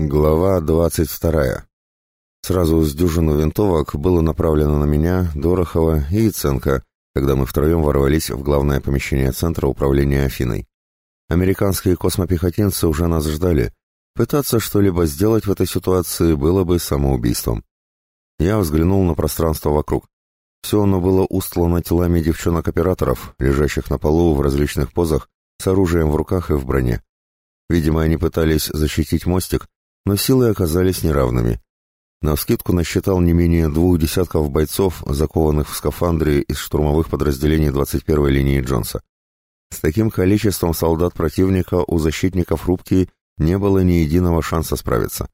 Глава двадцать вторая. Сразу с дюжину винтовок было направлено на меня, Дорохова и Яценко, когда мы втроем ворвались в главное помещение Центра управления Афиной. Американские космопехотинцы уже нас ждали. Пытаться что-либо сделать в этой ситуации было бы самоубийством. Я взглянул на пространство вокруг. Все оно было устлано телами девчонок-операторов, лежащих на полу в различных позах, с оружием в руках и в броне. Видимо, они пытались защитить мостик, но силы оказались неравными. Навскидку насчитал не менее двух десятков бойцов, закованных в скафандры из штурмовых подразделений 21-й линии Джонса. С таким количеством солдат противника у защитников рубки не было ни единого шанса справиться.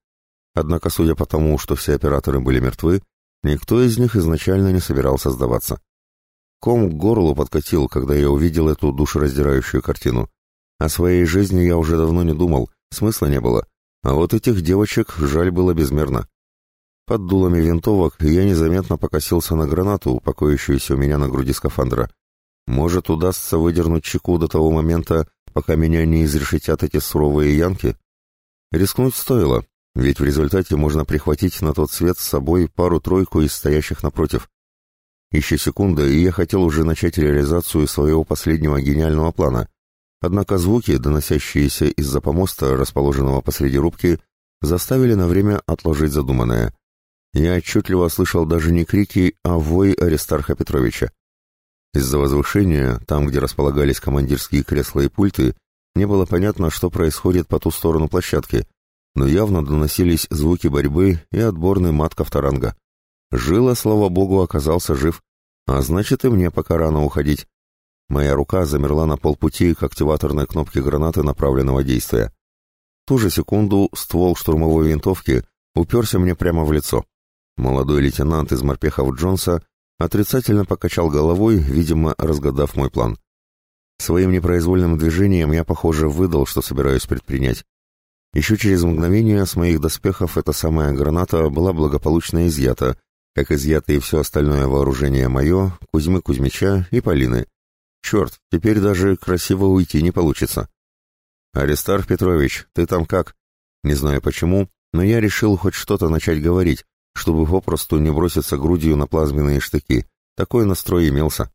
Однако, судя по тому, что все операторы были мертвы, никто из них изначально не собирался сдаваться. Ком к горлу подкатил, когда я увидел эту душераздирающую картину. О своей жизни я уже давно не думал, смысла не было, а вот этих девочек жаль было безмерно. Под дулами винтовок я незаметно покосился на гранату, покоящуюся у меня на груди скафандра. Может, удастся выдернуть чеку до того момента, пока меня не изрешетят эти суровые янки? Рискнуть стоило, ведь в результате можно прихватить на тот свет с собой пару-тройку из стоящих напротив. Еще секунда, и я хотел уже начать реализацию своего последнего гениального плана, Однако звуки, доносящиеся из-за помоста, расположенного посреди рубки, заставили на время отложить задуманное. Я отчетливо слышал даже не крики, а вой Аристарха Петровича. Из-за возвышения, там, где располагались командирские кресла и пульты, не было понятно, что происходит по ту сторону площадки, но явно доносились звуки борьбы и отборный мат Ковторанга. Жила, слава богу, оказался жив, а значит и мне пока рано уходить. Моя рука замерла на полпути к активаторной кнопке гранаты направленного действия. В ту же секунду ствол штурмовой винтовки уперся мне прямо в лицо. Молодой лейтенант из морпехов Джонса отрицательно покачал головой, видимо, разгадав мой план. Своим непроизвольным движением я, похоже, выдал, что собираюсь предпринять. Еще через мгновение с моих доспехов эта самая граната была благополучно изъята, как изъято и все остальное вооружение мое, Кузьмы Кузьмича и Полины. Черт, теперь даже красиво уйти не получится. Аристарх Петрович, ты там как? Не знаю почему, но я решил хоть что-то начать говорить, чтобы попросту не броситься грудью на плазменные штыки. Такой настрой имелся.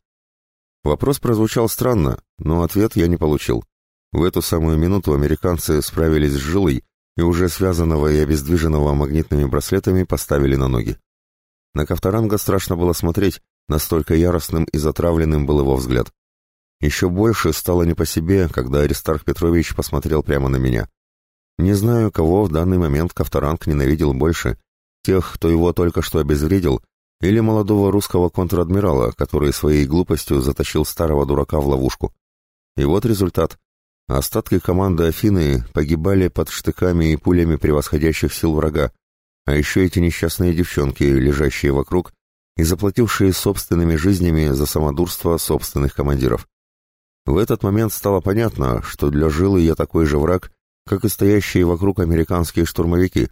Вопрос прозвучал странно, но ответ я не получил. В эту самую минуту американцы справились с жилой и уже связанного и обездвиженного магнитными браслетами поставили на ноги. На Ковторанга страшно было смотреть, настолько яростным и затравленным был его взгляд. Еще больше стало не по себе, когда Аристарх Петрович посмотрел прямо на меня. Не знаю, кого в данный момент Ковторанг ненавидел больше, тех, кто его только что обезвредил, или молодого русского контр-адмирала, который своей глупостью затащил старого дурака в ловушку. И вот результат. Остатки команды Афины погибали под штыками и пулями превосходящих сил врага, а еще эти несчастные девчонки, лежащие вокруг и заплатившие собственными жизнями за самодурство собственных командиров. В этот момент стало понятно, что для Жилы я такой же враг, как и стоящие вокруг американские штурмовики.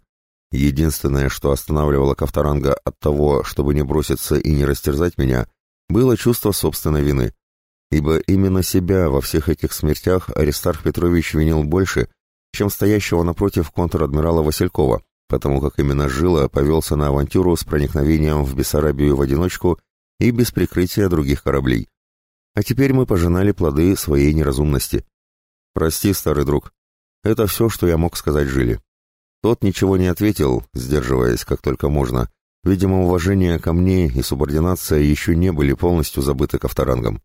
Единственное, что останавливало Ковторанга от того, чтобы не броситься и не растерзать меня, было чувство собственной вины. Ибо именно себя во всех этих смертях Аристарх Петрович винил больше, чем стоящего напротив контр-адмирала Василькова, потому как именно Жила повелся на авантюру с проникновением в Бессарабию в одиночку и без прикрытия других кораблей. А теперь мы пожинали плоды своей неразумности. Прости, старый друг. Это все, что я мог сказать Жиле. Тот ничего не ответил, сдерживаясь как только можно. Видимо, уважение ко мне и субординация еще не были полностью забыты ковторангом.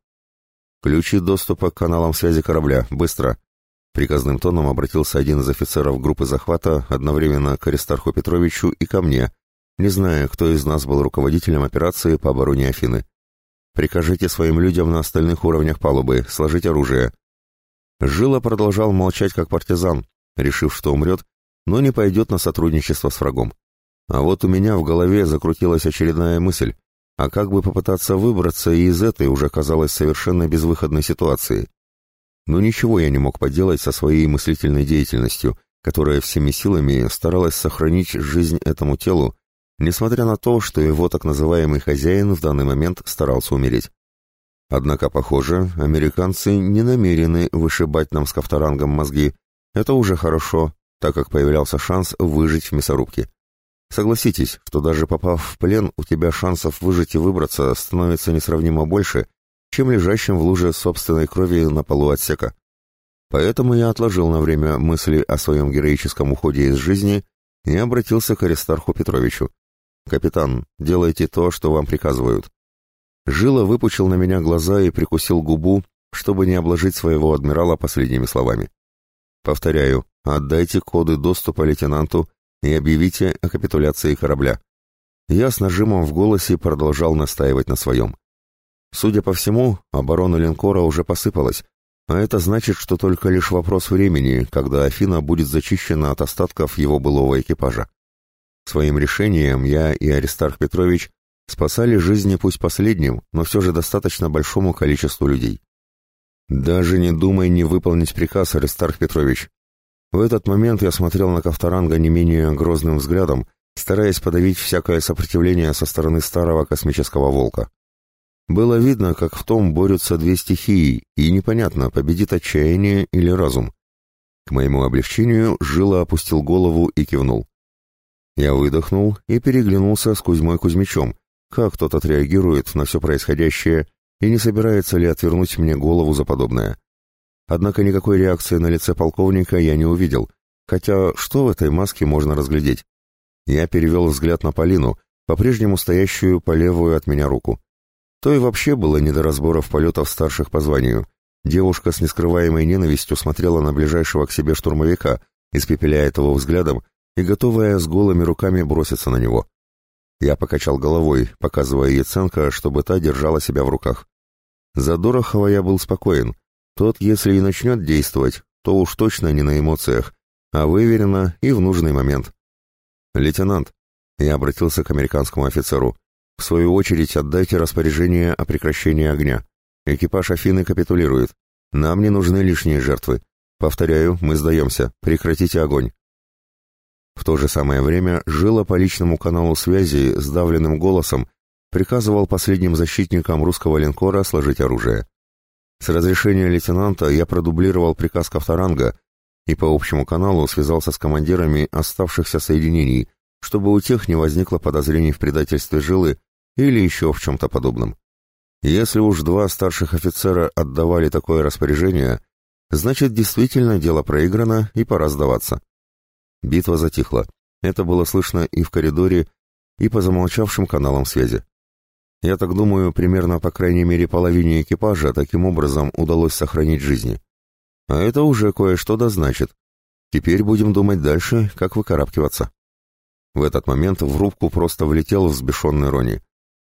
«Ключи доступа к каналам связи корабля, быстро!» Приказным тоном обратился один из офицеров группы захвата одновременно к Аристарху Петровичу и ко мне, не зная, кто из нас был руководителем операции по обороне Афины. Прикажите своим людям на остальных уровнях палубы сложить оружие». Жила продолжал молчать как партизан, решив, что умрет, но не пойдет на сотрудничество с врагом. А вот у меня в голове закрутилась очередная мысль, а как бы попытаться выбраться из этой уже казалось совершенно безвыходной ситуации. Но ничего я не мог поделать со своей мыслительной деятельностью, которая всеми силами старалась сохранить жизнь этому телу несмотря на то, что его так называемый хозяин в данный момент старался умереть. Однако, похоже, американцы не намерены вышибать нам с Ковторангом мозги. Это уже хорошо, так как появлялся шанс выжить в мясорубке. Согласитесь, что даже попав в плен, у тебя шансов выжить и выбраться становится несравнимо больше, чем лежащим в луже собственной крови на полу отсека. Поэтому я отложил на время мысли о своем героическом уходе из жизни и обратился к Аристарху Петровичу. «Капитан, делайте то, что вам приказывают». Жила выпучил на меня глаза и прикусил губу, чтобы не обложить своего адмирала последними словами. «Повторяю, отдайте коды доступа лейтенанту и объявите о капитуляции корабля. Я с нажимом в голосе продолжал настаивать на своем. Судя по всему, оборона линкора уже посыпалась, а это значит, что только лишь вопрос времени, когда Афина будет зачищена от остатков его былого экипажа. Своим решением я и Аристарх Петрович спасали жизни пусть последним, но все же достаточно большому количеству людей. «Даже не думай не выполнить приказ, Аристарх Петрович», в этот момент я смотрел на Ковторанга не менее грозным взглядом, стараясь подавить всякое сопротивление со стороны старого космического волка. Было видно, как в том борются две стихии, и непонятно, победит отчаяние или разум. К моему облегчению Жила опустил голову и кивнул. Я выдохнул и переглянулся с Кузьмой Кузьмичом, как тот отреагирует на все происходящее и не собирается ли отвернуть мне голову за подобное. Однако никакой реакции на лице полковника я не увидел, хотя что в этой маске можно разглядеть? Я перевел взгляд на Полину, по-прежнему стоящую по левую от меня руку. То и вообще было не до разборов полетов старших по званию. Девушка с нескрываемой ненавистью смотрела на ближайшего к себе штурмовика, испепеляя его взглядом и готовая с голыми руками броситься на него. Я покачал головой, показывая Яценко, чтобы та держала себя в руках. За Дорохова я был спокоен, тот, если и начнет действовать, то уж точно не на эмоциях, а выверенно и в нужный момент. «Лейтенант», — я обратился к американскому офицеру, — «в свою очередь отдайте распоряжение о прекращении огня. Экипаж Афины капитулирует. Нам не нужны лишние жертвы. Повторяю, мы сдаемся. Прекратите огонь». В то же самое время Жила по личному каналу связи сдавленным голосом приказывал последним защитникам русского линкора сложить оружие. С разрешения лейтенанта я продублировал приказ Ковторанга и по общему каналу связался с командирами оставшихся соединений, чтобы у тех не возникло подозрений в предательстве жилы или еще в чем-то подобном. Если уж два старших офицера отдавали такое распоряжение, значит действительно дело проиграно и пора сдаваться. Битва затихла. Это было слышно и в коридоре, и по замолчавшим каналам связи. Я так думаю, примерно по крайней мере половине экипажа таким образом удалось сохранить жизни. А это уже кое-что да значит. Теперь будем думать дальше, как выкарабкиваться. В этот момент в рубку просто влетел взбешенный Рони.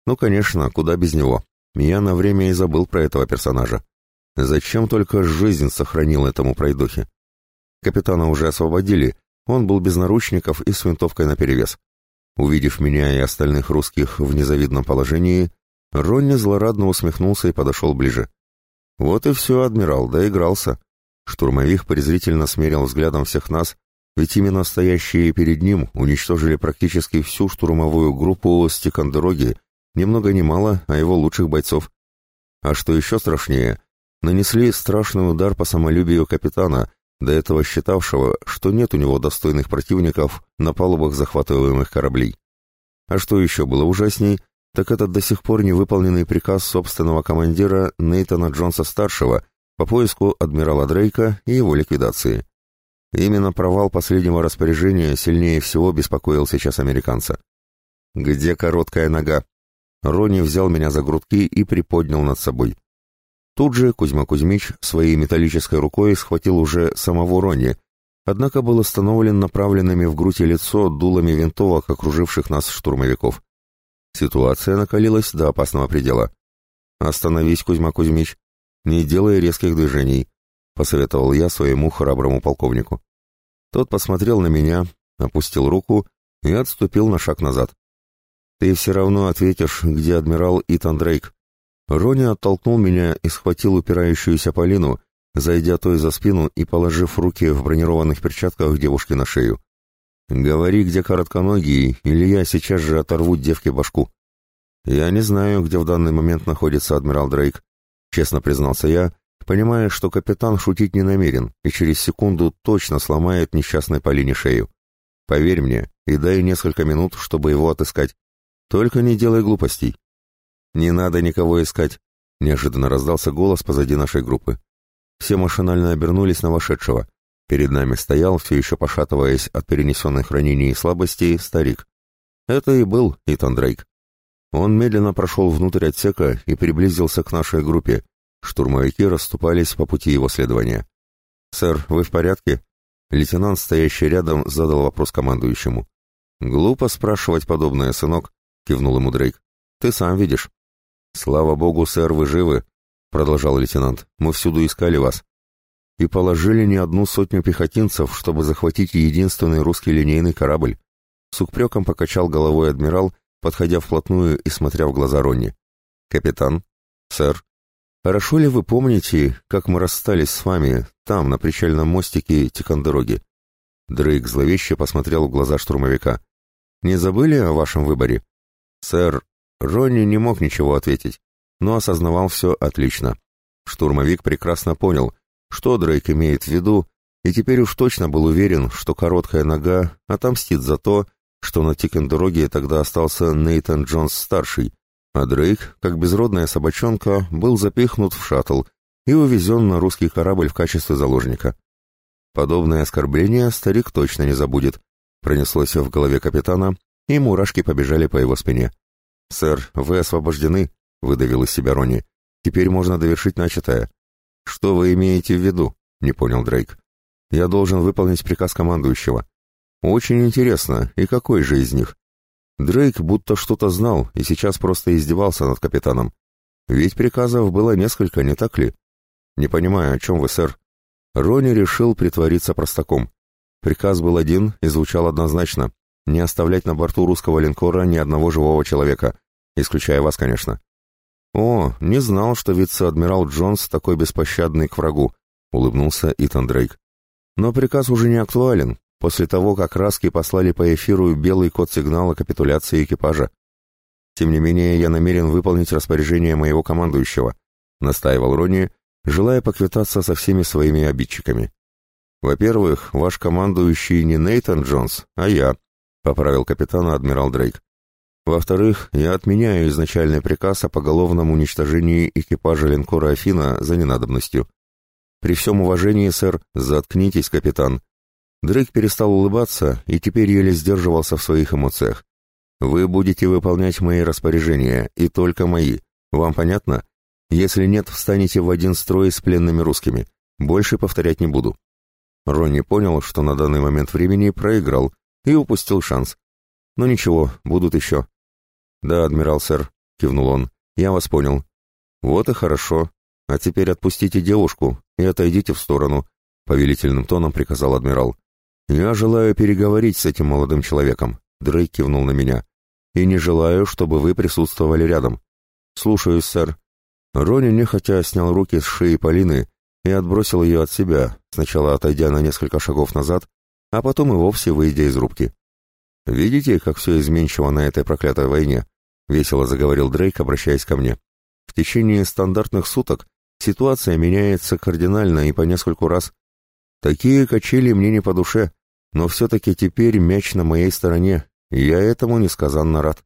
Ну, конечно, куда без него. Я на время и забыл про этого персонажа. Зачем только жизнь сохранил этому пройдохе? Капитана уже освободили, он был без наручников и с винтовкой наперевес. Увидев меня и остальных русских в незавидном положении, Ронни злорадно усмехнулся и подошел ближе. «Вот и все, адмирал, доигрался». Штурмовик презрительно смерил взглядом всех нас, ведь именно стоящие перед ним уничтожили практически всю штурмовую группу с Тикандероги, ни много ни мало, а его лучших бойцов. А что еще страшнее, нанесли страшный удар по самолюбию капитана, до этого считавшего, что нет у него достойных противников на палубах захватываемых кораблей. А что еще было ужасней, так это до сих пор невыполненный приказ собственного командира Нейтана Джонса-старшего по поиску адмирала Дрейка и его ликвидации. Именно провал последнего распоряжения сильнее всего беспокоил сейчас американца. «Где короткая нога?» Рони взял меня за грудки и приподнял над собой. Тут же Кузьма Кузьмич своей металлической рукой схватил уже самого Рони, однако был остановлен направленными в грудь и лицо дулами винтовок, окруживших нас штурмовиков. Ситуация накалилась до опасного предела. «Остановись, Кузьма Кузьмич, не делай резких движений», — посоветовал я своему храброму полковнику. Тот посмотрел на меня, опустил руку и отступил на шаг назад. «Ты все равно ответишь, где адмирал Итан Дрейк», Рони оттолкнул меня и схватил упирающуюся Полину, зайдя той за спину и положив руки в бронированных перчатках девушки на шею. «Говори, где коротконогий, или я сейчас же оторву девке башку». «Я не знаю, где в данный момент находится адмирал Дрейк», — честно признался я, понимая, что капитан шутить не намерен и через секунду точно сломает несчастной Полине шею. Поверь мне и дай несколько минут, чтобы его отыскать. Только не делай глупостей. Не надо никого искать, неожиданно раздался голос позади нашей группы. Все машинально обернулись на вошедшего. Перед нами стоял, все еще пошатываясь от перенесенных ранений и слабостей, старик. Это и был Итан Дрейк. Он медленно прошел внутрь отсека и приблизился к нашей группе. Штурмовики расступались по пути его следования. «Сэр, вы в порядке?» Лейтенант, стоящий рядом, задал вопрос командующему. «Глупо спрашивать подобное, сынок», — кивнул ему Дрейк. «Ты сам видишь». «Слава богу, сэр, вы живы», — продолжал лейтенант. «Мы всюду искали вас». И положили не одну сотню пехотинцев, чтобы захватить единственный русский линейный корабль. С упреком покачал головой адмирал, подходя вплотную и смотря в глаза Ронни. «Капитан?» «Сэр?» «Хорошо ли вы помните, как мы расстались с вами там, на причальном мостике Тикандероги?» Дрейк зловеще посмотрел в глаза штурмовика. «Не забыли о вашем выборе?» «Сэр, Ронни не мог ничего ответить, но осознавал все отлично. Штурмовик прекрасно понял, что Дрейк имеет в виду, и теперь уж точно был уверен, что короткая нога отомстит за то, что на Тикондероге тогда остался Нейтан Джонс-старший, а Дрейк, как безродная собачонка, был запихнут в шаттл и увезен на русский корабль в качестве заложника. Подобное оскорбление старик точно не забудет, пронеслось в голове капитана, и мурашки побежали по его спине. «Сэр, вы освобождены», — выдавил из себя Ронни. «Теперь можно довершить начатое». «Что вы имеете в виду?» — не понял Дрейк. «Я должен выполнить приказ командующего». «Очень интересно, и какой же из них?» Дрейк будто что-то знал и сейчас просто издевался над капитаном. Ведь приказов было несколько, не так ли? «Не понимаю, о чем вы, сэр?» Ронни решил притвориться простаком. Приказ был один и звучал однозначно не оставлять на борту русского линкора ни одного живого человека, исключая вас, конечно. О, не знал, что вице-адмирал Джонс такой беспощадный к врагу, улыбнулся Итан Дрейк. Но приказ уже не актуален, после того, как Раски послали по эфиру белый код сигнала капитуляции экипажа. Тем не менее, я намерен выполнить распоряжение моего командующего, настаивал Ронни, желая поквитаться со всеми своими обидчиками. Во-первых, ваш командующий не Нейтан Джонс, а я, поправил капитана адмирал Дрейк. Во-вторых, я отменяю изначальный приказ о поголовном уничтожении экипажа линкора «Афина» за ненадобностью. При всем уважении, сэр, заткнитесь, капитан. Дрейк перестал улыбаться и теперь еле сдерживался в своих эмоциях. Вы будете выполнять мои распоряжения, и только мои. Вам понятно? Если нет, встанете в один строй с пленными русскими. Больше повторять не буду. Ронни понял, что на данный момент времени проиграл, и упустил шанс. Но ничего, будут еще. Да, адмирал, сэр, кивнул он. Я вас понял. Вот и хорошо. А теперь отпустите девушку и отойдите в сторону, повелительным тоном приказал адмирал. Я желаю переговорить с этим молодым человеком. Дрейк кивнул на меня. И не желаю, чтобы вы присутствовали рядом. Слушаюсь, сэр. Рони нехотя снял руки с шеи Полины и отбросил ее от себя, сначала отойдя на несколько шагов назад, а потом и вовсе выйдя из рубки. «Видите, как все изменчиво на этой проклятой войне?» — весело заговорил Дрейк, обращаясь ко мне. «В течение стандартных суток ситуация меняется кардинально и по нескольку раз. Такие качели мне не по душе, но все-таки теперь мяч на моей стороне, и я этому несказанно рад».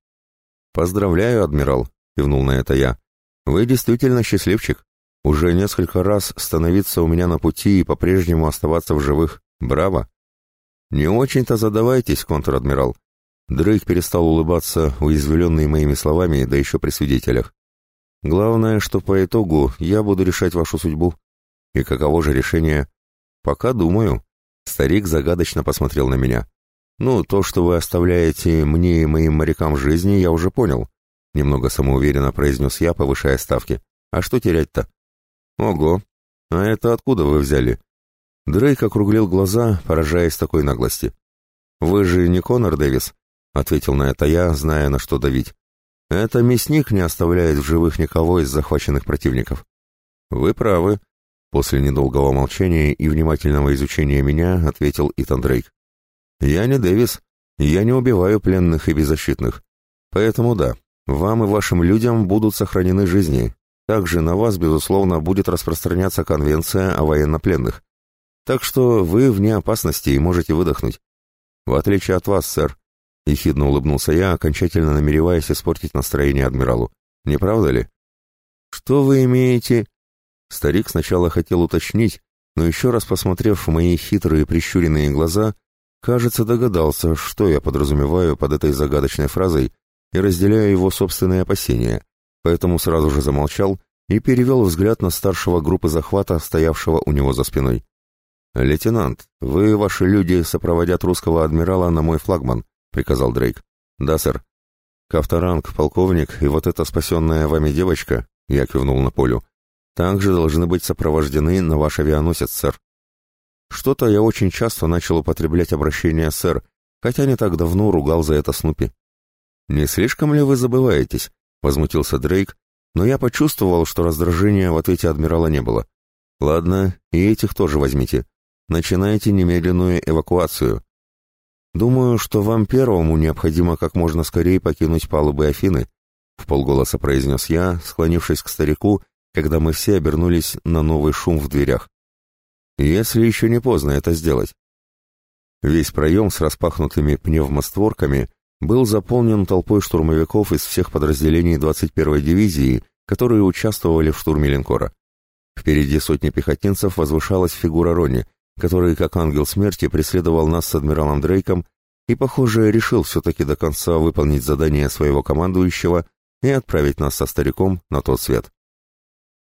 «Поздравляю, адмирал», — кивнул на это я. «Вы действительно счастливчик. Уже несколько раз становиться у меня на пути и по-прежнему оставаться в живых. Браво!» «Не очень-то задавайтесь, контр-адмирал». Дрейк перестал улыбаться, уязвленный моими словами, да еще при свидетелях. «Главное, что по итогу я буду решать вашу судьбу. И каково же решение?» «Пока думаю». Старик загадочно посмотрел на меня. «Ну, то, что вы оставляете мне и моим морякам жизни, я уже понял», — немного самоуверенно произнес я, повышая ставки. «А что терять-то?» «Ого! А это откуда вы взяли?» Дрейк округлил глаза, поражаясь такой наглости. «Вы же не Конор Дэвис?» — ответил на это я, зная, на что давить. «Это мясник не оставляет в живых никого из захваченных противников». «Вы правы», — после недолгого молчания и внимательного изучения меня ответил Итан Дрейк. «Я не Дэвис, я не убиваю пленных и беззащитных. Поэтому да, вам и вашим людям будут сохранены жизни. Также на вас, безусловно, будет распространяться конвенция о военнопленных. Так что вы вне опасности и можете выдохнуть. В отличие от вас, сэр, — ехидно улыбнулся я, окончательно намереваясь испортить настроение адмиралу. Не правда ли? Что вы имеете? Старик сначала хотел уточнить, но еще раз посмотрев в мои хитрые прищуренные глаза, кажется, догадался, что я подразумеваю под этой загадочной фразой и разделяю его собственные опасения, поэтому сразу же замолчал и перевел взгляд на старшего группы захвата, стоявшего у него за спиной. «Лейтенант, вы ваши люди сопроводят русского адмирала на мой флагман», — приказал Дрейк. «Да, сэр». «Кавторанг, полковник и вот эта спасенная вами девочка», — я кивнул на полю, — «также должны быть сопровождены на ваш авианосец, сэр». Что-то я очень часто начал употреблять обращение «сэр», хотя не так давно ругал за это Снупи. «Не слишком ли вы забываетесь?» — возмутился Дрейк, но я почувствовал, что раздражения в ответе адмирала не было. «Ладно, и этих тоже возьмите. Начинайте немедленную эвакуацию. Думаю, что вам первому необходимо как можно скорее покинуть палубы Афины, в полголоса произнес я, склонившись к старику, когда мы все обернулись на новый шум в дверях. Если еще не поздно это сделать. Весь проем с распахнутыми пневмостворками был заполнен толпой штурмовиков из всех подразделений 21-й дивизии, которые участвовали в штурме линкора. Впереди сотни пехотинцев возвышалась фигура Рони, который, как ангел смерти, преследовал нас с адмиралом Дрейком и, похоже, решил все-таки до конца выполнить задание своего командующего и отправить нас со стариком на тот свет.